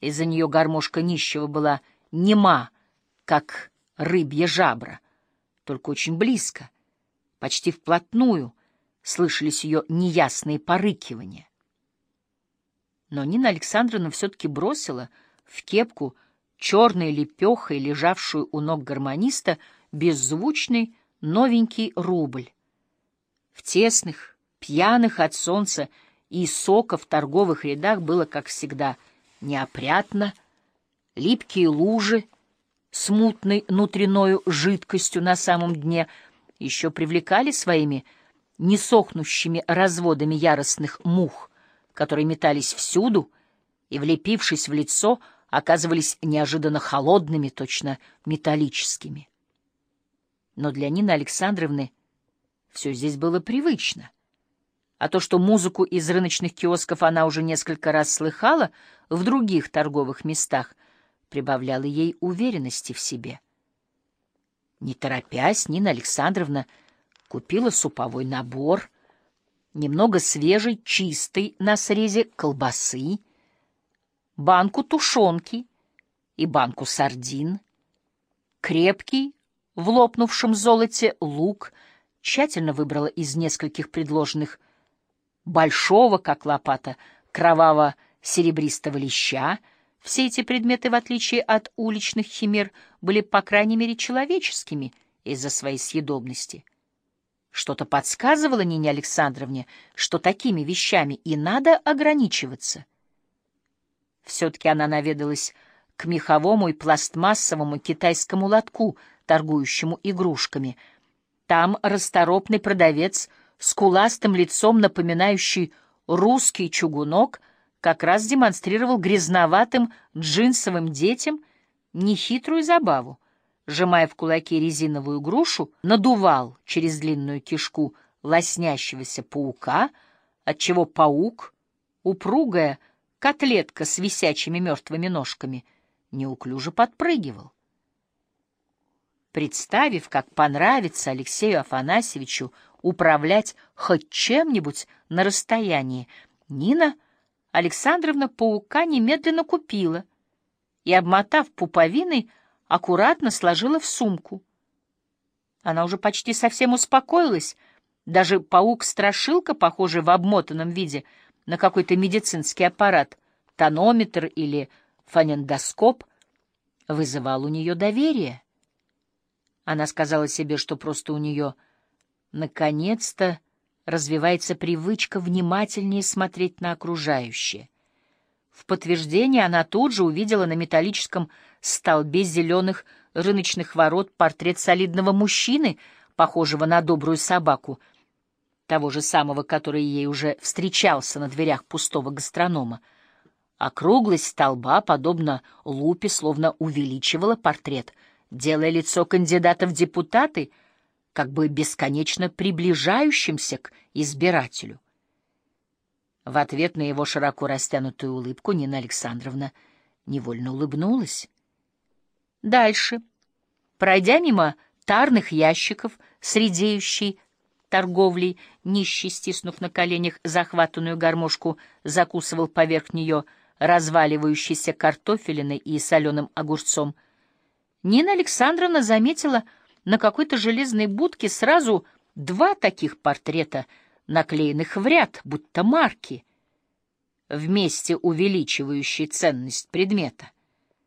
Из-за нее гармошка нищего была нема, как рыбья жабра, только очень близко, почти вплотную слышались ее неясные порыкивания. Но Нина Александровна все-таки бросила в кепку черной лепехой, лежавшую у ног гармониста, беззвучный новенький рубль. В тесных, пьяных от солнца и сока в торговых рядах было, как всегда, неопрятно, липкие лужи с мутной внутренною жидкостью на самом дне еще привлекали своими несохнущими разводами яростных мух, которые метались всюду и, влепившись в лицо, оказывались неожиданно холодными, точно металлическими. Но для Нины Александровны все здесь было привычно. А то, что музыку из рыночных киосков она уже несколько раз слыхала в других торговых местах, прибавляло ей уверенности в себе. Не торопясь, Нина Александровна купила суповой набор, немного свежей, чистой на срезе колбасы, банку тушенки и банку сардин, крепкий в лопнувшем золоте лук, тщательно выбрала из нескольких предложенных большого, как лопата, кроваво-серебристого леща. Все эти предметы, в отличие от уличных химер, были, по крайней мере, человеческими из-за своей съедобности. Что-то подсказывало Нине Александровне, что такими вещами и надо ограничиваться. Все-таки она наведалась к меховому и пластмассовому китайскому лотку, торгующему игрушками. Там расторопный продавец — скуластым лицом, напоминающий русский чугунок, как раз демонстрировал грязноватым джинсовым детям нехитрую забаву. Сжимая в кулаке резиновую грушу, надувал через длинную кишку лоснящегося паука, отчего паук, упругая котлетка с висячими мертвыми ножками, неуклюже подпрыгивал. Представив, как понравится Алексею Афанасьевичу управлять хоть чем-нибудь на расстоянии, Нина Александровна паука немедленно купила и, обмотав пуповиной, аккуратно сложила в сумку. Она уже почти совсем успокоилась, даже паук-страшилка, похожий в обмотанном виде на какой-то медицинский аппарат, тонометр или фонендоскоп, вызывал у нее доверие. Она сказала себе, что просто у нее — Наконец-то развивается привычка внимательнее смотреть на окружающее. В подтверждение она тут же увидела на металлическом столбе зеленых рыночных ворот портрет солидного мужчины, похожего на добрую собаку, того же самого, который ей уже встречался на дверях пустого гастронома. Округлость столба, подобно лупе, словно увеличивала портрет, делая лицо кандидата в депутаты — как бы бесконечно приближающимся к избирателю. В ответ на его широко растянутую улыбку Нина Александровна невольно улыбнулась. Дальше, пройдя мимо тарных ящиков с редеющей торговлей, нищий, стиснув на коленях захватанную гармошку, закусывал поверх нее разваливающейся картофелиной и соленым огурцом, Нина Александровна заметила — на какой-то железной будке сразу два таких портрета, наклеенных в ряд, будто марки, вместе увеличивающие ценность предмета.